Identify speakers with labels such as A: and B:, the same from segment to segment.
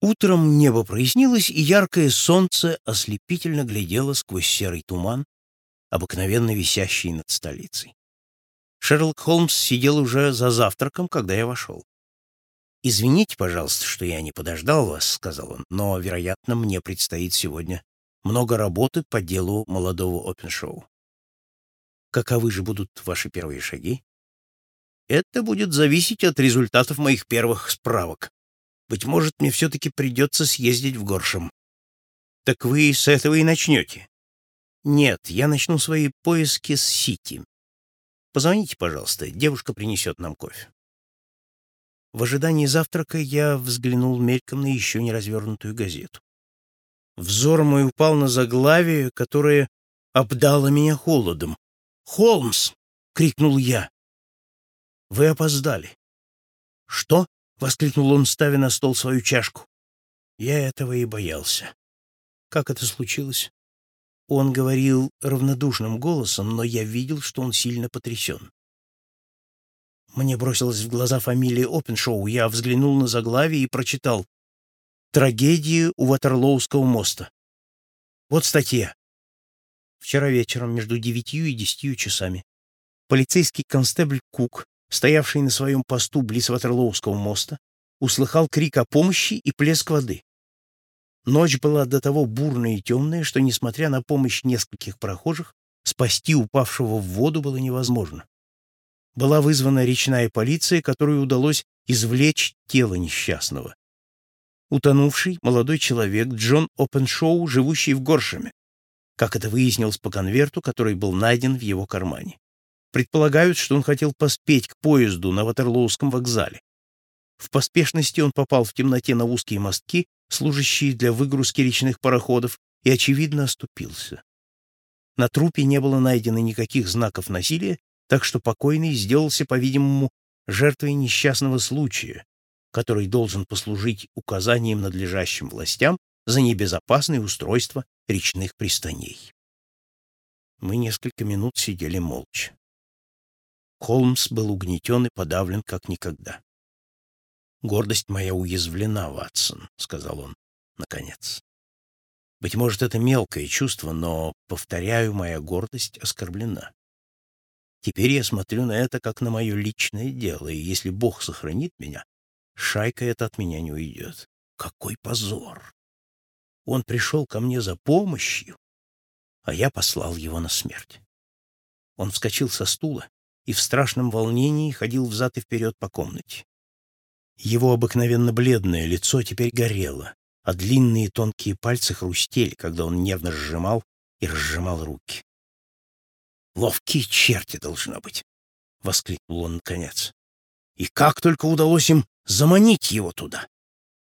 A: Утром небо прояснилось, и яркое солнце ослепительно глядело сквозь серый туман, обыкновенно висящий над столицей. Шерлок Холмс сидел уже за завтраком, когда я вошел. «Извините, пожалуйста, что я не подождал вас», — сказал он, «но, вероятно, мне предстоит сегодня много работы по делу молодого опеншоу. Каковы же будут ваши первые шаги? Это будет зависеть от результатов моих первых справок. Быть может, мне все-таки придется съездить в Горшем. Так вы с этого и начнете? Нет, я начну свои поиски с Сити. Позвоните, пожалуйста, девушка принесет нам кофе. В ожидании завтрака я взглянул мельком на еще не развернутую газету. Взор мой упал на заглавие, которое обдало меня холодом. «Холмс!» — крикнул я. «Вы опоздали». «Что?» — воскликнул он, ставя на стол свою чашку. Я этого и боялся. Как это случилось? Он говорил равнодушным голосом, но я видел, что он сильно потрясен. Мне бросилась в глаза фамилия Опеншоу. Я взглянул на заглавие и прочитал «Трагедия у Ватерлоуского моста». Вот статья. Вчера вечером между девятью и десятью часами полицейский констебль Кук, стоявший на своем посту близ Ватерлоуского моста, услыхал крик о помощи и плеск воды. Ночь была до того бурная и темная, что, несмотря на помощь нескольких прохожих, спасти упавшего в воду было невозможно. Была вызвана речная полиция, которой удалось извлечь тело несчастного. Утонувший молодой человек Джон Опеншоу, живущий в Горшеме, как это выяснилось по конверту, который был найден в его кармане. Предполагают, что он хотел поспеть к поезду на Ватерлоуском вокзале. В поспешности он попал в темноте на узкие мостки, служащие для выгрузки речных пароходов, и, очевидно, оступился. На трупе не было найдено никаких знаков насилия, так что покойный сделался, по-видимому, жертвой несчастного случая, который должен послужить указанием надлежащим властям за небезопасное устройство речных пристаней. Мы несколько минут сидели молча. Холмс был угнетен и подавлен как никогда. «Гордость моя уязвлена, Ватсон», — сказал он, наконец. «Быть может, это мелкое чувство, но, повторяю, моя гордость оскорблена. Теперь я смотрю на это как на мое личное дело, и если Бог сохранит меня, шайка эта от меня не уйдет. Какой позор! Он пришел ко мне за помощью, а я послал его на смерть. Он вскочил со стула и в страшном волнении ходил взад и вперед по комнате. Его обыкновенно бледное лицо теперь горело, а длинные тонкие пальцы хрустели, когда он нервно сжимал и разжимал руки. «Ловкие черти, должно быть!» — воскликнул он наконец. «И как только удалось им заманить его туда!»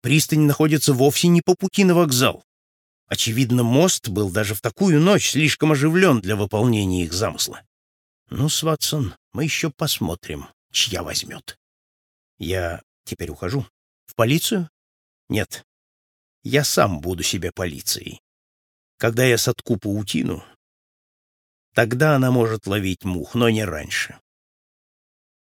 A: Пристань находится вовсе не по пути на вокзал. Очевидно, мост был даже в такую ночь слишком оживлен для выполнения их замысла. Ну, Сватсон, мы еще посмотрим, чья возьмет. Я теперь ухожу. В полицию? Нет. Я сам буду себе полицией. Когда я сотку паутину, тогда она может ловить мух, но не раньше.